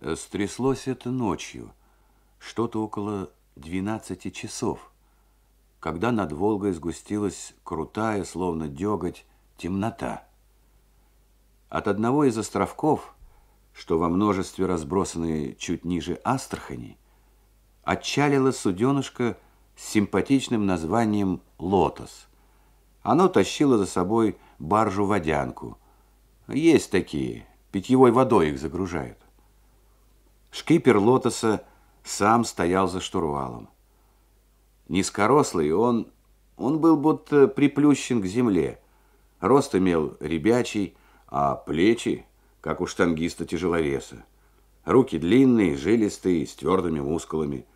Э, стряслось это ночью, что-то около 12 часов, когда над Волгой сгустилась крутая, словно деготь, темнота. От одного из островков, что во множестве разбросаны чуть ниже Астрахани, отчалила суденышко с симпатичным названием «Лотос». Оно тащило за собой баржу-водянку. Есть такие, питьевой водой их загружают. Шкипер Лотоса сам стоял за штурвалом. Низкорослый он, он был будто приплющен к земле. Рост имел ребячий, а плечи, как у штангиста-тяжеловеса. Руки длинные, жилистые, с твердыми мускулами.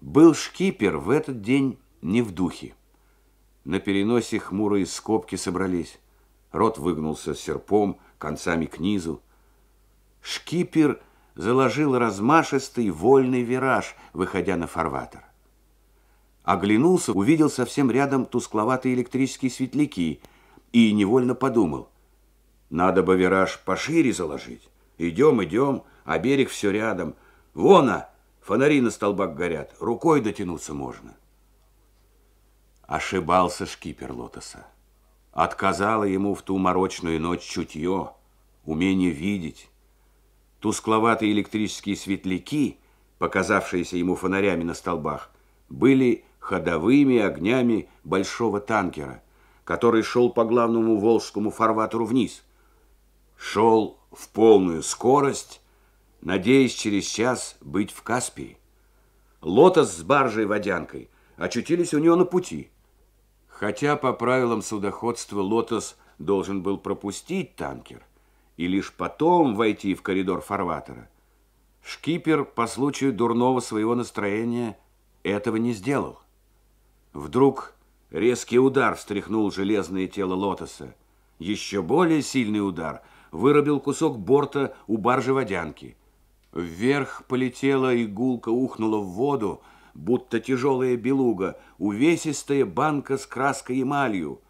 Был шкипер в этот день не в духе. На переносе хмурые скобки собрались. Рот выгнулся серпом, концами к низу. Шкипер заложил размашистый вольный вираж, выходя на фарватер. Оглянулся, увидел совсем рядом тускловатые электрические светляки и невольно подумал, надо бы вираж пошире заложить. Идем, идем, а берег все рядом. Вон, а, фонари на столбах горят, рукой дотянуться можно. Ошибался шкипер Лотоса. Отказало ему в ту морочную ночь чутье, умение видеть, Тускловатые электрические светляки, показавшиеся ему фонарями на столбах, были ходовыми огнями большого танкера, который шел по главному Волжскому фарватеру вниз. Шел в полную скорость, надеясь через час быть в Каспии. Лотос с баржей-водянкой очутились у него на пути. Хотя по правилам судоходства Лотос должен был пропустить танкер – и лишь потом войти в коридор фарватера. Шкипер по случаю дурного своего настроения этого не сделал. Вдруг резкий удар встряхнул железное тело Лотоса. Еще более сильный удар вырубил кусок борта у баржи-водянки. Вверх полетела игулка, ухнула в воду, будто тяжелая белуга, увесистая банка с краской эмалью.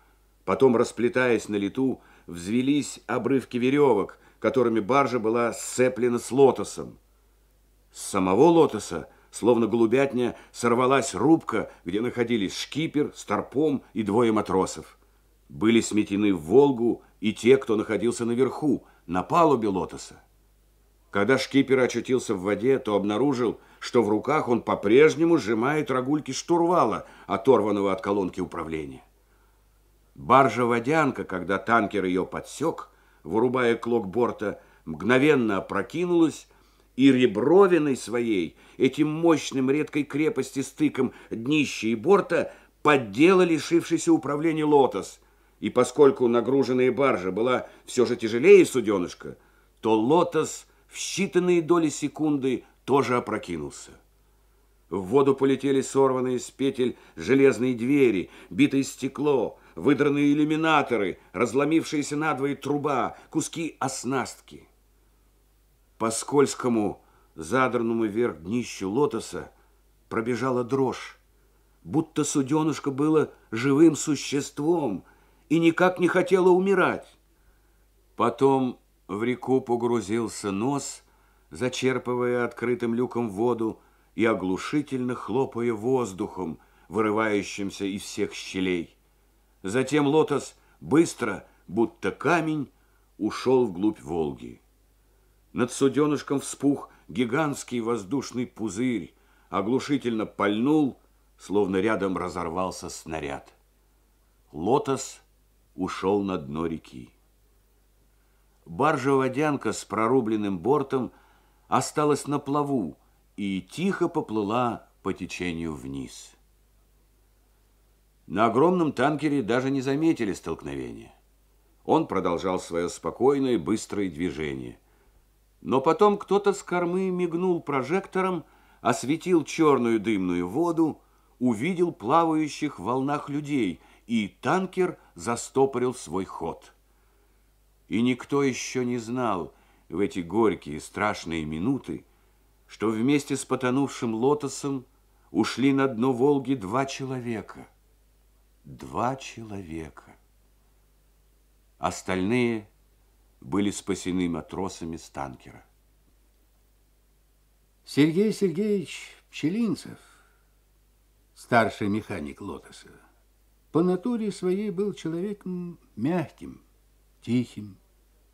Потом, расплетаясь на лету, взвелись обрывки веревок, которыми баржа была сцеплена с лотосом. С самого лотоса, словно голубятня, сорвалась рубка, где находились шкипер, старпом и двое матросов. Были сметены в Волгу и те, кто находился наверху, на палубе лотоса. Когда шкипер очутился в воде, то обнаружил, что в руках он по-прежнему сжимает рогульки штурвала, оторванного от колонки управления. Баржа-водянка, когда танкер ее подсек, вырубая клок борта, мгновенно опрокинулась, и ребровиной своей, этим мощным редкой крепости стыком днища и борта, поддела лишившийся управления «Лотос». И поскольку нагруженная баржа была все же тяжелее суденышка, то «Лотос» в считанные доли секунды тоже опрокинулся. В воду полетели сорванные с петель железные двери, битое стекло, выдранные иллюминаторы, разломившиеся надвое труба, куски оснастки. По скользкому, задранному вверх днищу лотоса пробежала дрожь, будто суденышко было живым существом и никак не хотело умирать. Потом в реку погрузился нос, зачерпывая открытым люком воду и оглушительно хлопая воздухом, вырывающимся из всех щелей. Затем лотос быстро, будто камень, ушел вглубь Волги. Над суденышком вспух гигантский воздушный пузырь, оглушительно пальнул, словно рядом разорвался снаряд. Лотос ушел на дно реки. Баржа-водянка с прорубленным бортом осталась на плаву и тихо поплыла по течению вниз. На огромном танкере даже не заметили столкновения. Он продолжал свое спокойное быстрое движение. Но потом кто-то с кормы мигнул прожектором, осветил черную дымную воду, увидел плавающих в волнах людей, и танкер застопорил свой ход. И никто еще не знал в эти горькие страшные минуты, что вместе с потонувшим лотосом ушли на дно Волги два человека – Два человека. Остальные были спасены матросами с танкера. Сергей Сергеевич Пчелинцев, старший механик «Лотоса», по натуре своей был человеком мягким, тихим,